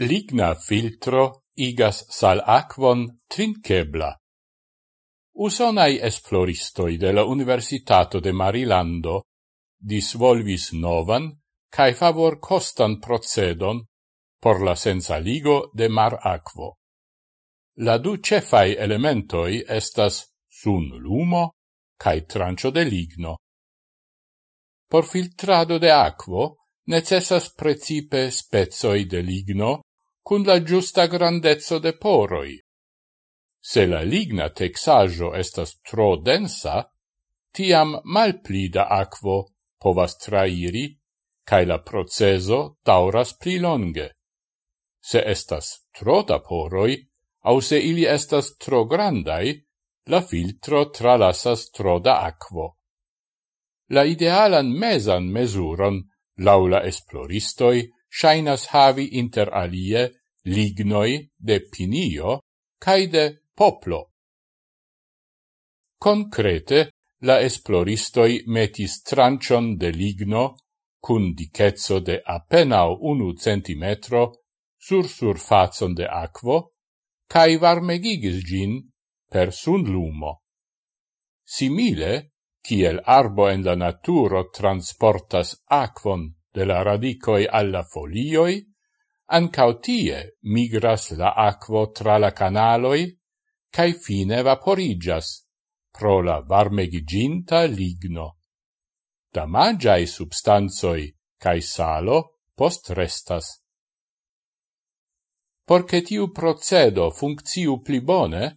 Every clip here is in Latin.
Ligna filtro igas sal aquon trinkebla. Usonai esploristoi de la Universitato de Marilando disvolvis novan cae favor costan procedon por la senza ligo de mar aquo. La du cefai elementoi estas sun lumo cae trancio de ligno. Por filtrado de aquo necessas precipe spezoi de ligno cun la giusta grandezzo de poroi. Se la ligna texaggio estas tro densa, tiam malpli da aquo povas trairi, cae la proceso dauras pli longe. Se estas tro da poroi, au se ili estas tro grandai, la filtro tralasas tro da aquo. La idealan mesan mesuron, laula esploristoi, shainas havi inter alie lignoi de pinio cae de poplo. Concrete, la esploristoi metis trancion de ligno cun dicezzo de appenao unu centimetro sur surfazon de aquo, cae varmegigis gin per sun lumo. Simile, ciel arbo en la naturo transportas aquon de la radicoi alla folioi, ancao tie migras la aquo tra la canaloi, cae fine vaporigas, pro la varmegiginta ligno. Damagiae substanzoi cae salo post restas. Porce tiu procedo funcciu pli bone,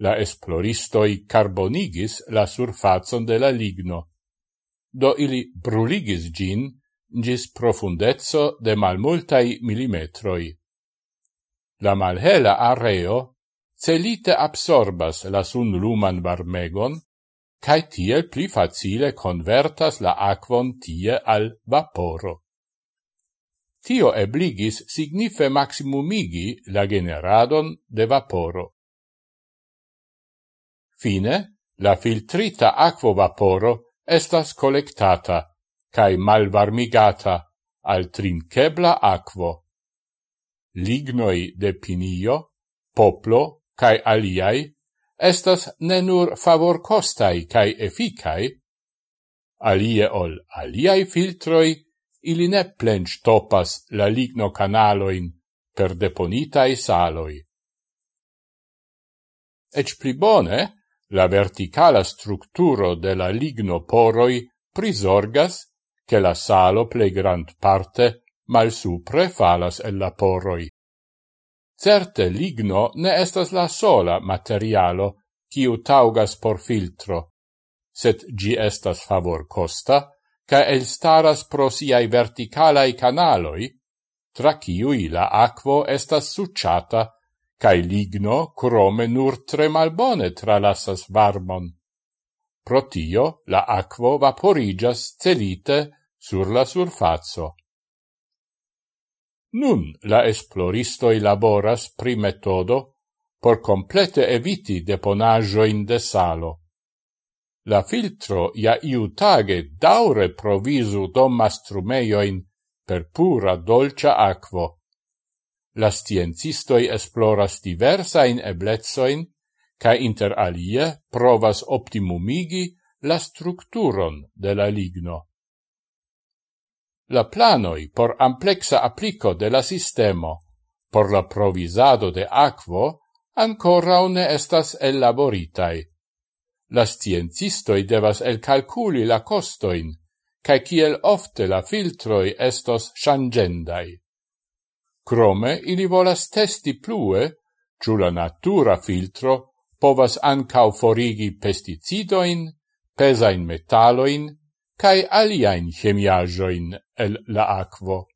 la esploristoi carbonigis la surfazon de la ligno, do ili bruligis gin gis profundezzo de malmultai millimetroi. La malhela areo celite absorbas la sunluman varmegon, cae tiel pli facile convertas la aquon tie al vaporo. Tio ebligis signife maximumigi la generadon de vaporo. Fine, la filtrita aquo vaporo estas collectata, cae malvarmigata al trinkebla aquo. Lignoi de pinio, poplo cae aliai estas nenur favor costai cae efficai, alie ol aliai filtroi ili ne plench topas la ligno canaloin per deponitai saloi. Ec pli bone, la verticala structuro de la ligno poroi prisorgas che la salo plei grand parte mal supre falas el la poroi. Certe ligno ne estas la sola materialo kiu taugas por filtro, set gi estas favor costa, ca elstaras pro siai verticalai canaloi, tra ciui la aquo estas succiata, cae ligno crome nur tre malbone tralasas varmon. Pro tio la aquo vaporigas celite sur la surfazzo. Nun la esploristoi laboras pri metodo por complete eviti deponajoin de salo. La filtro ja iutage daure provisu domastrumeioin per pura dolcia aquo. La stiencistoi esploras diversain eblezoin ca inter alie provas optimumigi la structuron de la ligno. La planoi por amplexa applico de la sistemo por la provisado de aquo ancora ne estas elaboritai. La sciencistoi devas elcalculi la costoin, cae kiel ofte la filtroi estos changendai. Crome ili volas testi plue, ciù la natura filtro povas ancau forigi pesticidoin, pesain metaloin, cae aliaen chemiajoin el la aquo.